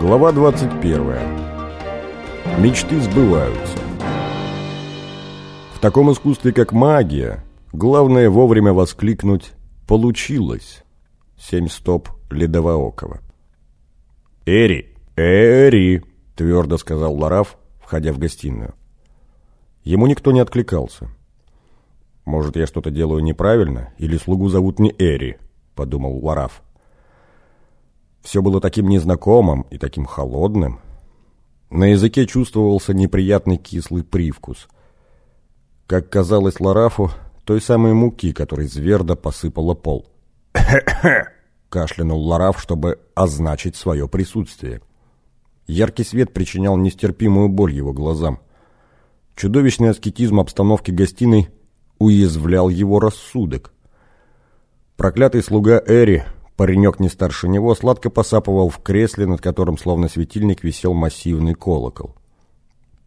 Глава 21. Мечты сбываются. В таком искусстве, как магия, главное вовремя воскликнуть «Получилось!» Семь стоп Ледовоокова. «Эри! Эри!» – твердо сказал Лараф, входя в гостиную. Ему никто не откликался. «Может, я что-то делаю неправильно, или слугу зовут не Эри?» – подумал Лараф. Все было таким незнакомым и таким холодным. На языке чувствовался неприятный кислый привкус. Как казалось Ларафу, той самой муки, которой зверда посыпала пол. кашлянул Лараф, чтобы означить свое присутствие. Яркий свет причинял нестерпимую боль его глазам. Чудовищный аскетизм обстановки гостиной уязвлял его рассудок. Проклятый слуга Эри Паренек не старше него сладко посапывал в кресле, над которым словно светильник висел массивный колокол.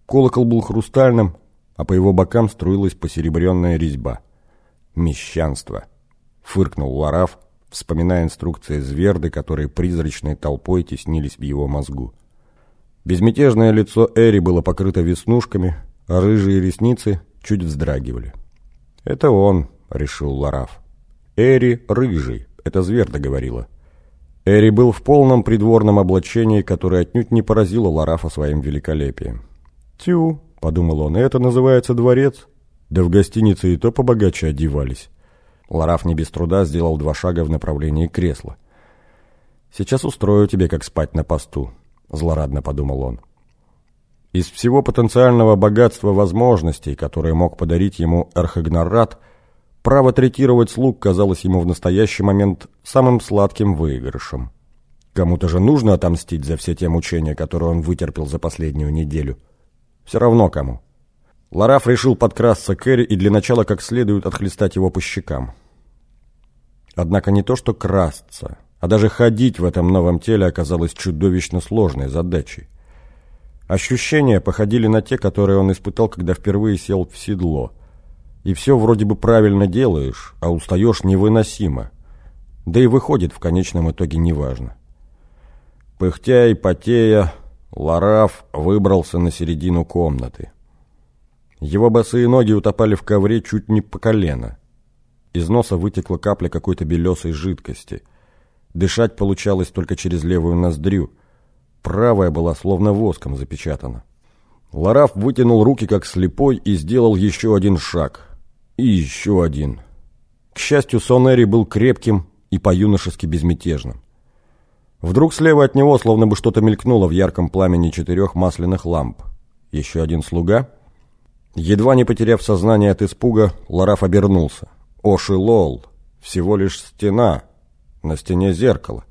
Колокол был хрустальным, а по его бокам струилась посеребренная резьба. «Мещанство!» — фыркнул Лараф, вспоминая инструкции зверды, которые призрачной толпой теснились в его мозгу. Безмятежное лицо Эри было покрыто веснушками, а рыжие ресницы чуть вздрагивали. «Это он», — решил Лараф. «Эри рыжий, это Зверда говорила. Эри был в полном придворном облачении, которое отнюдь не поразило Ларафа своим великолепием. «Тю», — подумал он, — «это называется дворец?» Да в гостинице и то побогаче одевались. Лараф не без труда сделал два шага в направлении кресла. «Сейчас устрою тебе, как спать на посту», — злорадно подумал он. Из всего потенциального богатства возможностей, которые мог подарить ему Эрхагнаррат, — Право третировать слуг казалось ему в настоящий момент самым сладким выигрышем. Кому-то же нужно отомстить за все те мучения, которые он вытерпел за последнюю неделю. Все равно кому. Лараф решил подкрасться к Эри и для начала как следует отхлестать его по щекам. Однако не то что красться, а даже ходить в этом новом теле оказалось чудовищно сложной задачей. Ощущения походили на те, которые он испытал, когда впервые сел в седло – и все вроде бы правильно делаешь, а устаешь невыносимо. Да и выходит в конечном итоге неважно. Пыхтя и потея, Лараф выбрался на середину комнаты. Его босые ноги утопали в ковре чуть не по колено. Из носа вытекла капля какой-то белесой жидкости. Дышать получалось только через левую ноздрю. Правая была словно воском запечатана. Лараф вытянул руки как слепой и сделал еще один шаг — и еще один. К счастью, Сонери был крепким и по-юношески безмятежным. Вдруг слева от него словно бы что-то мелькнуло в ярком пламени четырех масляных ламп. Еще один слуга. Едва не потеряв сознание от испуга, Лараф обернулся. Оши лол. Всего лишь стена. На стене зеркало.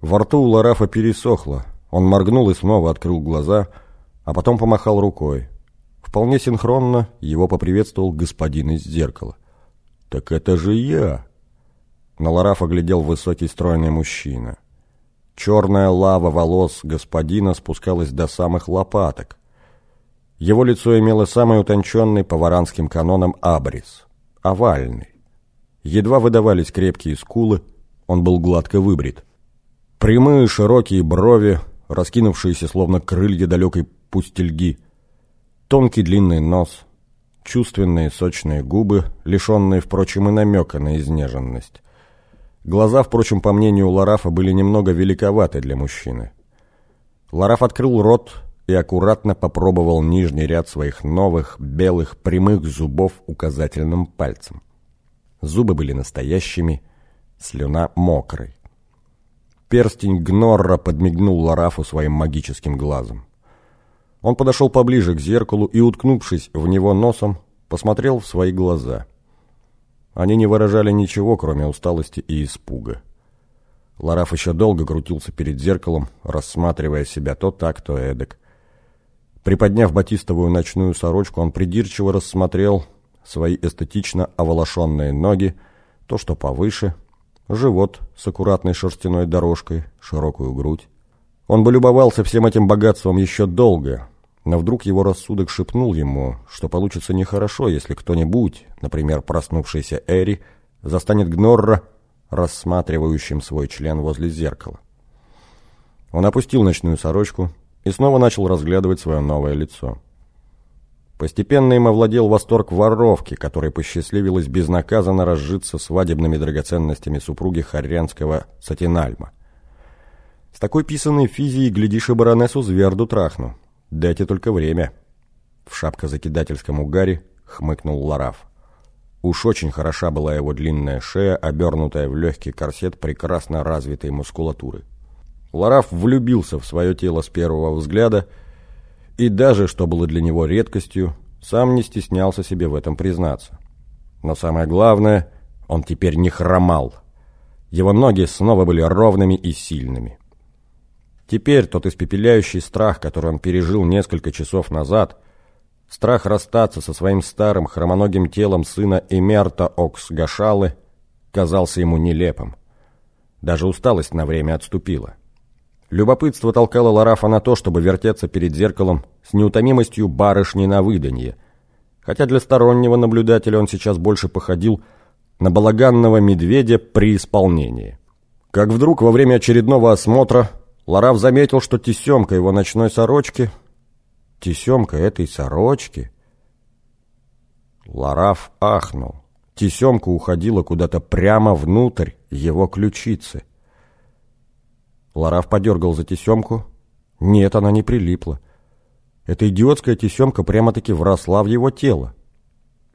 Во рту у Ларафа пересохло. Он моргнул и снова открыл глаза, а потом помахал рукой. Вполне синхронно его поприветствовал господин из зеркала. «Так это же я!» На Ларафа глядел высокий стройный мужчина. Черная лава волос господина спускалась до самых лопаток. Его лицо имело самый утонченный по варанским канонам абрис, овальный. Едва выдавались крепкие скулы, он был гладко выбрит. Прямые широкие брови, раскинувшиеся словно крылья далекой пустельги – Тонкий длинный нос, чувственные сочные губы, лишенные, впрочем, и намека на изнеженность. Глаза, впрочем, по мнению Ларафа, были немного великоваты для мужчины. Лараф открыл рот и аккуратно попробовал нижний ряд своих новых, белых, прямых зубов указательным пальцем. Зубы были настоящими, слюна мокрой. Перстень Гнорра подмигнул Ларафу своим магическим глазом. Он подошел поближе к зеркалу и, уткнувшись в него носом, посмотрел в свои глаза. Они не выражали ничего, кроме усталости и испуга. Лараф еще долго крутился перед зеркалом, рассматривая себя то так, то эдак. Приподняв батистовую ночную сорочку, он придирчиво рассмотрел свои эстетично оволошенные ноги, то, что повыше, живот с аккуратной шерстяной дорожкой, широкую грудь. Он бы любовался всем этим богатством еще долго, но вдруг его рассудок шепнул ему, что получится нехорошо, если кто-нибудь, например, проснувшийся Эри, застанет Гнорра, рассматривающим свой член возле зеркала. Он опустил ночную сорочку и снова начал разглядывать свое новое лицо. Постепенно им овладел восторг воровки, которой посчастливилось безнаказанно разжиться свадебными драгоценностями супруги Харрянского Сатинальма. С такой писанной физией, глядишь, и баронессу Зверду трахну. Дайте только время. В шапкозакидательском угаре хмыкнул Лараф. Уж очень хороша была его длинная шея, обернутая в легкий корсет прекрасно развитой мускулатуры. Лараф влюбился в свое тело с первого взгляда и даже, что было для него редкостью, сам не стеснялся себе в этом признаться. Но самое главное, он теперь не хромал. Его ноги снова были ровными и сильными. Теперь тот испепеляющий страх, который он пережил несколько часов назад, страх расстаться со своим старым хромоногим телом сына Эмерта Окс Гашалы, казался ему нелепым. Даже усталость на время отступила. Любопытство толкало Ларафа на то, чтобы вертеться перед зеркалом с неутомимостью барышни на выданье, хотя для стороннего наблюдателя он сейчас больше походил на балаганного медведя при исполнении. Как вдруг во время очередного осмотра Лараф заметил, что тесемка его ночной сорочки, тесемка этой сорочки... Лараф ахнул. Тесемка уходила куда-то прямо внутрь его ключицы. Лараф подергал за тесемку. Нет, она не прилипла. Эта идиотская тесемка прямо-таки вросла в его тело.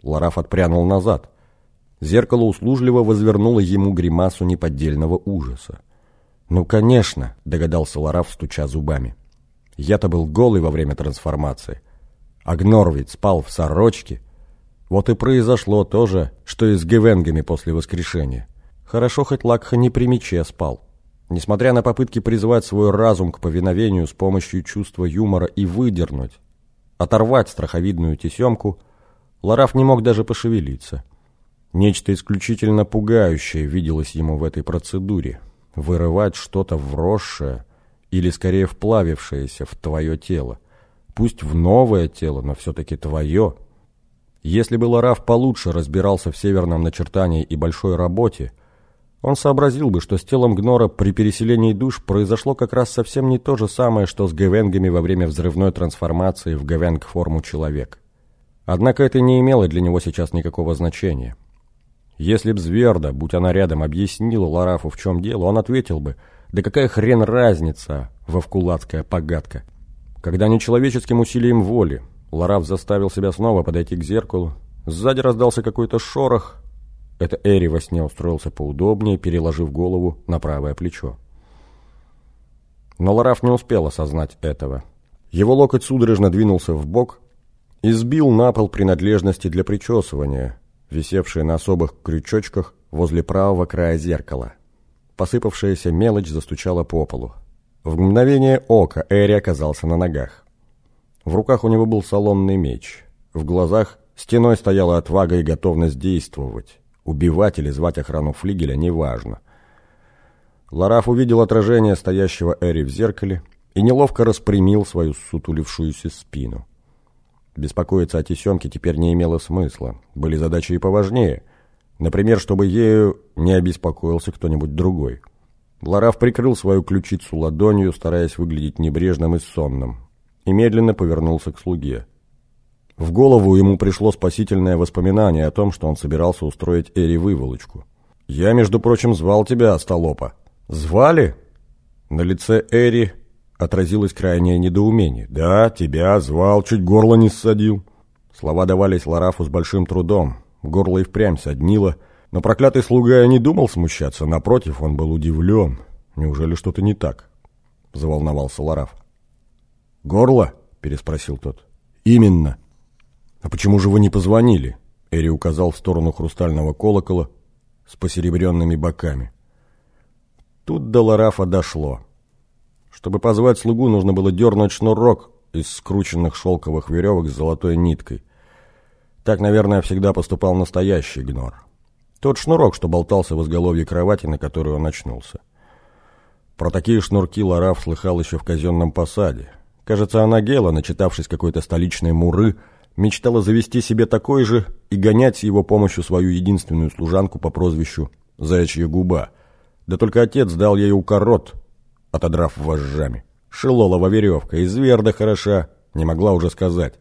Лараф отпрянул назад. Зеркало услужливо возвернуло ему гримасу неподдельного ужаса. «Ну, конечно», — догадался Лараф, стуча зубами. «Я-то был голый во время трансформации. Агнор ведь спал в сорочке. Вот и произошло то же, что и с гевенгами после воскрешения. Хорошо, хоть Лакха не при мече спал». Несмотря на попытки призвать свой разум к повиновению с помощью чувства юмора и выдернуть, оторвать страховидную тесемку, Лараф не мог даже пошевелиться. Нечто исключительно пугающее виделось ему в этой процедуре. Вырывать что-то вросшее или скорее вплавившееся в твое тело. Пусть в новое тело, но все-таки твое. Если бы Лараф получше разбирался в северном начертании и большой работе, он сообразил бы, что с телом Гнора при переселении душ произошло как раз совсем не то же самое, что с Гевенгами во время взрывной трансформации в Гевенг-форму человек. Однако это не имело для него сейчас никакого значения. Если б Зверда, будь она рядом, объяснила Ларафу, в чем дело, он ответил бы, да какая хрен разница, вовкулацкая погадка. Когда нечеловеческим усилием воли Лараф заставил себя снова подойти к зеркалу, сзади раздался какой-то шорох, это Эри во сне устроился поудобнее, переложив голову на правое плечо. Но Лараф не успел осознать этого. Его локоть судорожно двинулся в бок и сбил на пол принадлежности для причесывания, висевшие на особых крючочках возле правого края зеркала. Посыпавшаяся мелочь застучала по полу. В мгновение ока Эри оказался на ногах. В руках у него был салонный меч. В глазах стеной стояла отвага и готовность действовать. Убивать или звать охрану флигеля неважно. Лараф увидел отражение стоящего Эри в зеркале и неловко распрямил свою сутулившуюся спину. Беспокоиться о тесемке теперь не имело смысла. Были задачи и поважнее. Например, чтобы ею не обеспокоился кто-нибудь другой. Лараф прикрыл свою ключицу ладонью, стараясь выглядеть небрежным и сонным, и медленно повернулся к слуге. В голову ему пришло спасительное воспоминание о том, что он собирался устроить Эри выволочку. «Я, между прочим, звал тебя, Остолопа». «Звали?» На лице Эри отразилось крайнее недоумение. «Да, тебя звал, чуть горло не ссадил». Слова давались Ларафу с большим трудом. Горло и впрямь соднило. Но проклятый слуга не думал смущаться. Напротив, он был удивлен. «Неужели что-то не так?» — заволновался Лараф. «Горло?» — переспросил тот. «Именно». «А почему же вы не позвонили?» Эри указал в сторону хрустального колокола с посеребренными боками. Тут до Ларафа дошло. Чтобы позвать слугу, нужно было дернуть шнурок из скрученных шелковых веревок с золотой ниткой. Так, наверное, всегда поступал настоящий гнор. Тот шнурок, что болтался в изголовье кровати, на которую он очнулся. Про такие шнурки Лараф слыхал еще в казенном посаде. Кажется, Анагела, начитавшись какой-то столичной муры, мечтала завести себе такой же и гонять с его помощью свою единственную служанку по прозвищу «Заячья губа». Да только отец дал ей укорот, отодрав вожжами. Шелолова веревка, верда хороша, не могла уже сказать.